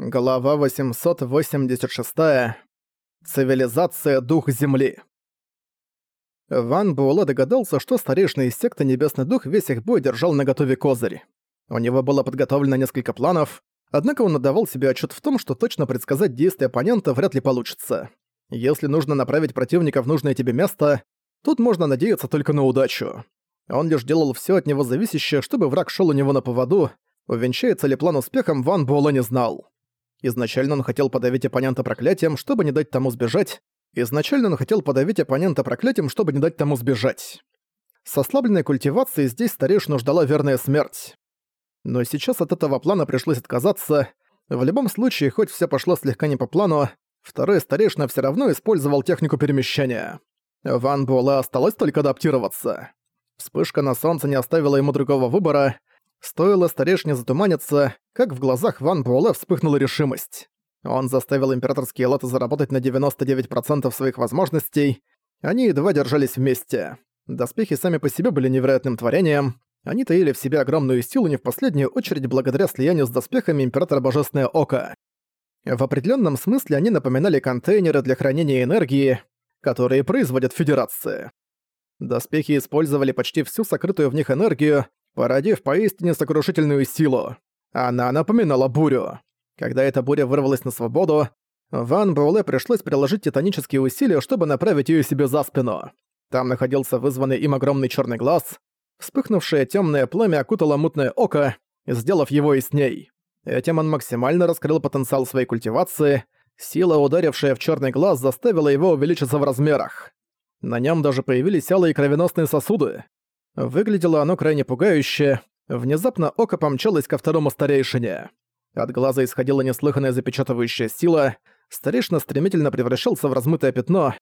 Глава 886. Цивилизация Дух Земли. Ван Буэлэ догадался, что старейшина из секты Небесный Дух весь их бой держал на готове козырь. У него было подготовлено несколько планов, однако он отдавал себе отчет в том, что точно предсказать действия оппонента вряд ли получится. Если нужно направить противника в нужное тебе место, тут можно надеяться только на удачу. Он лишь делал все от него зависящее, чтобы враг шел у него на поводу, увенчается ли план успехом, Ван Буэлэ не знал. Изначально он хотел подавить оппонента проклятием, чтобы не дать тому сбежать. Изначально он хотел подавить оппонента проклятием, чтобы не дать тому сбежать. С ослабленной культивацией здесь старейшину ждала верная смерть. Но сейчас от этого плана пришлось отказаться. В любом случае, хоть все пошло слегка не по плану, второй старейшина все равно использовал технику перемещения. Ван Буэлэ осталось только адаптироваться. Вспышка на солнце не оставила ему другого выбора, Стоило старейшине затуманиться, как в глазах Ван Буэлэ вспыхнула решимость. Он заставил императорские латы заработать на 99% своих возможностей. Они едва держались вместе. Доспехи сами по себе были невероятным творением. Они таили в себе огромную силу не в последнюю очередь благодаря слиянию с доспехами Императора Божественное Око. В определенном смысле они напоминали контейнеры для хранения энергии, которые производят Федерации. Доспехи использовали почти всю сокрытую в них энергию, породив поистине сокрушительную силу. Она напоминала бурю. Когда эта буря вырвалась на свободу, Ван Буэлэ пришлось приложить титанические усилия, чтобы направить ее себе за спину. Там находился вызванный им огромный черный глаз. Вспыхнувшее темное пламя окутало мутное око, сделав его и с ней. Этим он максимально раскрыл потенциал своей культивации. Сила, ударившая в черный глаз, заставила его увеличиться в размерах. На нем даже появились алые кровеносные сосуды. Выглядело оно крайне пугающе. Внезапно око помчалось ко второму старейшине. От глаза исходила неслыханная запечатывающая сила. Старейшина стремительно превращался в размытое пятно.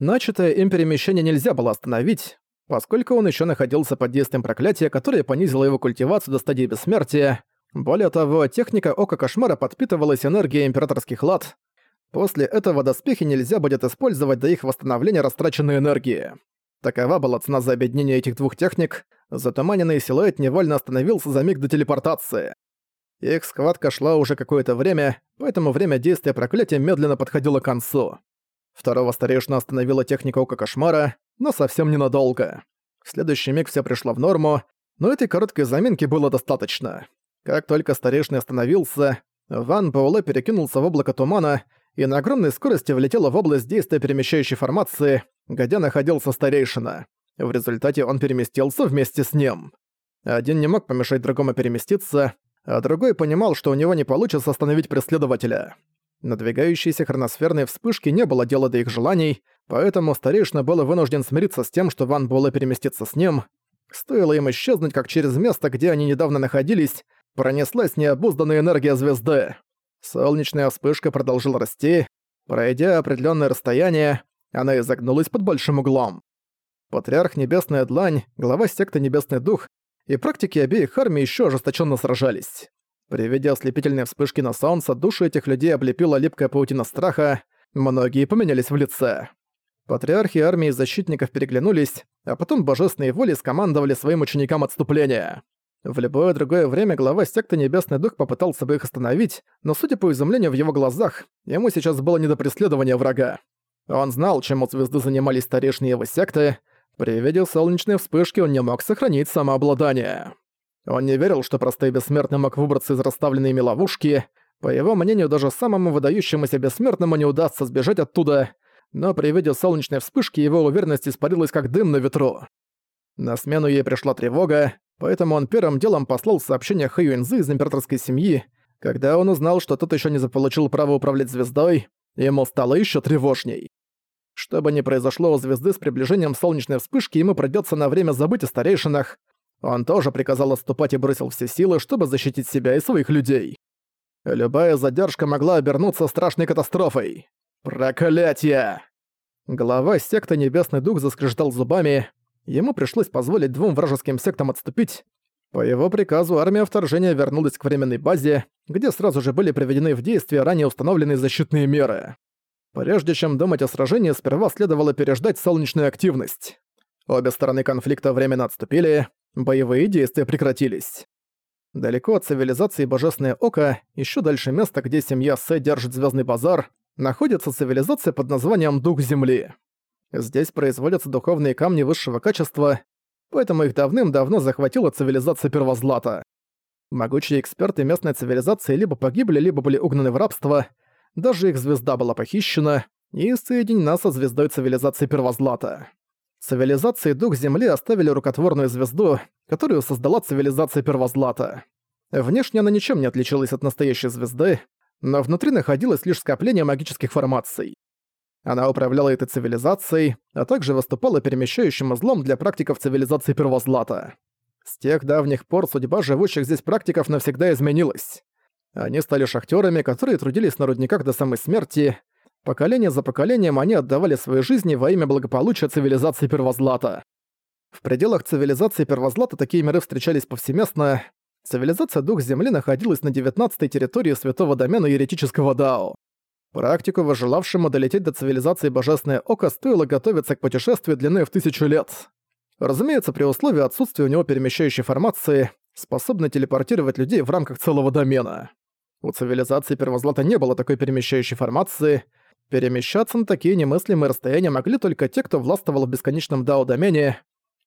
Начатое им перемещение нельзя было остановить, поскольку он еще находился под действием проклятия, которое понизило его культивацию до стадии бессмертия. Более того, техника Ока Кошмара подпитывалась энергией императорских лад. После этого доспехи нельзя будет использовать до их восстановления растраченной энергии. Такова была цена за объединение этих двух техник, затуманенный силуэт невольно остановился за миг до телепортации. Их схватка шла уже какое-то время, поэтому время действия проклятия медленно подходило к концу. Второго старейшина остановила техника Ока Кошмара, но совсем ненадолго. В следующий миг все пришло в норму, но этой короткой заминки было достаточно. Как только старейшина остановился, Ван Пауле перекинулся в облако тумана и на огромной скорости влетела в область действия перемещающей формации, где находился старейшина. В результате он переместился вместе с ним. Один не мог помешать другому переместиться, а другой понимал, что у него не получится остановить преследователя. Надвигающейся хроносферной вспышки не было дела до их желаний, поэтому старейшина был вынужден смириться с тем, что Ван Буэлэ переместится с ним. Стоило им исчезнуть, как через место, где они недавно находились, пронеслась необузданная энергия звезды. Солнечная вспышка продолжила расти. Пройдя определенное расстояние, она изогнулась под большим углом. Патриарх Небесная Длань, глава секты Небесный Дух и практики обеих армий еще ожесточенно сражались. При виде ослепительной вспышки на солнце души этих людей облепила липкая паутина страха, многие поменялись в лице. Патриархи армии защитников переглянулись, а потом божественные воли скомандовали своим ученикам отступление. В любое другое время глава секты Небесный Дух попытался бы их остановить, но судя по изумлению в его глазах, ему сейчас было не до преследования врага. Он знал, чем от звезды занимались старейшины его секты. При виде солнечной вспышки он не мог сохранить самообладание. Он не верил, что простой бессмертный мог выбраться из расставленной ими ловушки. По его мнению, даже самому выдающемуся бессмертному не удастся сбежать оттуда, но при виде солнечной вспышки его уверенность испарилась как дым на ветру. На смену ей пришла тревога, поэтому он первым делом послал сообщение Хэ Юэнзы из императорской семьи. Когда он узнал, что тот еще не заполучил право управлять звездой, ему стало еще тревожней. Что бы ни произошло у звезды с приближением солнечной вспышки, ему придётся на время забыть о старейшинах. Он тоже приказал отступать и бросил все силы, чтобы защитить себя и своих людей. Любая задержка могла обернуться страшной катастрофой. Проклятие! Глава секты Небесный Дух заскрежетал зубами. Ему пришлось позволить двум вражеским сектам отступить. По его приказу армия вторжения вернулась к временной базе, где сразу же были приведены в действие ранее установленные защитные меры. Прежде чем думать о сражении, сперва следовало переждать солнечную активность. Обе стороны конфликта временно отступили, боевые действия прекратились. Далеко от цивилизации Божественное Око, еще дальше места, где семья Сэ держит Звездный базар, находится цивилизация под названием Дух Земли. Здесь производятся духовные камни высшего качества, поэтому их давным-давно захватила цивилизация Первозлата. Могучие эксперты местной цивилизации либо погибли, либо были угнаны в рабство, даже их звезда была похищена и соединена со звездой цивилизации Первозлата. Цивилизации Дух Земли оставили рукотворную звезду, которую создала цивилизация Первозлата. Внешне она ничем не отличалась от настоящей звезды, но внутри находилось лишь скопление магических формаций. Она управляла этой цивилизацией, а также выступала перемещающим узлом для практиков цивилизации Первозлата. С тех давних пор судьба живущих здесь практиков навсегда изменилась. Они стали шахтерами, которые трудились на рудниках до самой смерти. Поколение за поколением они отдавали свои жизни во имя благополучия цивилизации Первозлата. В пределах цивилизации Первозлата такие миры встречались повсеместно. Цивилизация Дух Земли находилась на 19-й территории святого домена еретического Дао. Практику, выжелавшему долететь до цивилизации Божественное Око, стоило готовиться к путешествию длиной в тысячу лет. Разумеется, при условии отсутствия у него перемещающей формации, способной телепортировать людей в рамках целого домена. У цивилизации Первозлата не было такой перемещающей формации. Перемещаться на такие немыслимые расстояния могли только те, кто властвовал в бесконечном дао-домене.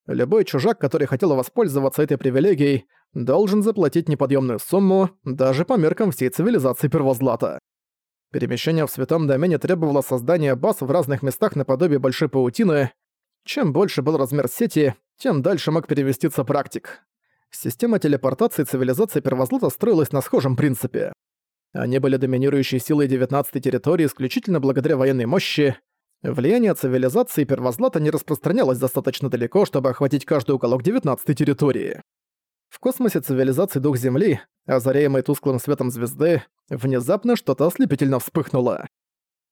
Любой чужак, который хотел воспользоваться этой привилегией, должен заплатить неподъемную сумму даже по меркам всей цивилизации Первозлата. Перемещение в святом домене требовало создания баз в разных местах наподобие большой паутины, чем больше был размер сети, тем дальше мог переместиться практик. Система телепортации цивилизации Первозлота строилась на схожем принципе. Они были доминирующей силой 19-й территории исключительно благодаря военной мощи. Влияние цивилизации Первозлата не распространялось достаточно далеко, чтобы охватить каждый уголок 19-й территории. В космосе цивилизации Дух Земли, озаряемой тусклым светом звезды, внезапно что-то ослепительно вспыхнуло.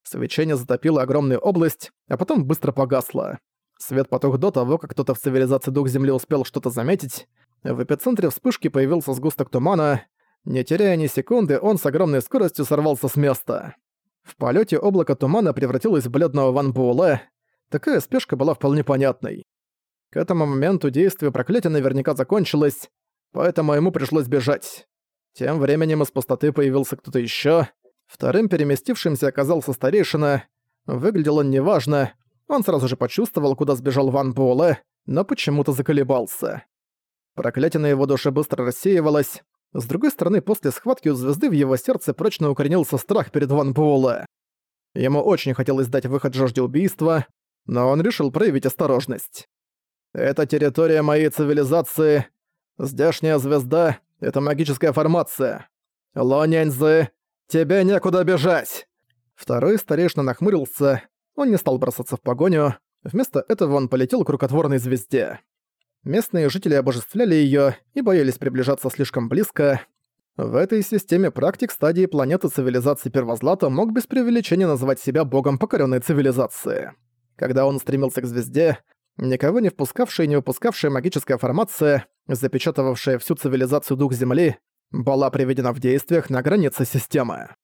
Свечение затопило огромную область, а потом быстро погасло. Свет потух до того, как кто-то в цивилизации Дух Земли успел что-то заметить. В эпицентре вспышки появился сгусток тумана. Не теряя ни секунды, он с огромной скоростью сорвался с места. В полете облако тумана превратилось в бледного Ван Буэлэ. Такая спешка была вполне понятной. К этому моменту действие проклятия наверняка закончилось, поэтому ему пришлось бежать. Тем временем из пустоты появился кто-то еще. Вторым переместившимся оказался старейшина. Выглядел он неважно, он сразу же почувствовал, куда сбежал Ван Буэлэ, но почему-то заколебался. Проклятие на его душе быстро рассеивалось. С другой стороны, после схватки у звезды в его сердце прочно укоренился страх перед Ван Буэлэ. Ему очень хотелось дать выход жажде убийства, но он решил проявить осторожность. «Это территория моей цивилизации. Здешняя звезда — это магическая формация. Лоняньзы, тебе некуда бежать!» Второй старейшина нахмурился, он не стал бросаться в погоню, вместо этого он полетел к рукотворной звезде. Местные жители обожествляли её и боялись приближаться слишком близко. В этой системе практик стадии планеты цивилизации Первозлата мог без преувеличения называть себя богом покорённой цивилизации. Когда он стремился к звезде, никого не впускавшая и не выпускавшая магическая формация, запечатывавшая всю цивилизацию Дух Земли, была приведена в действиях на границе системы.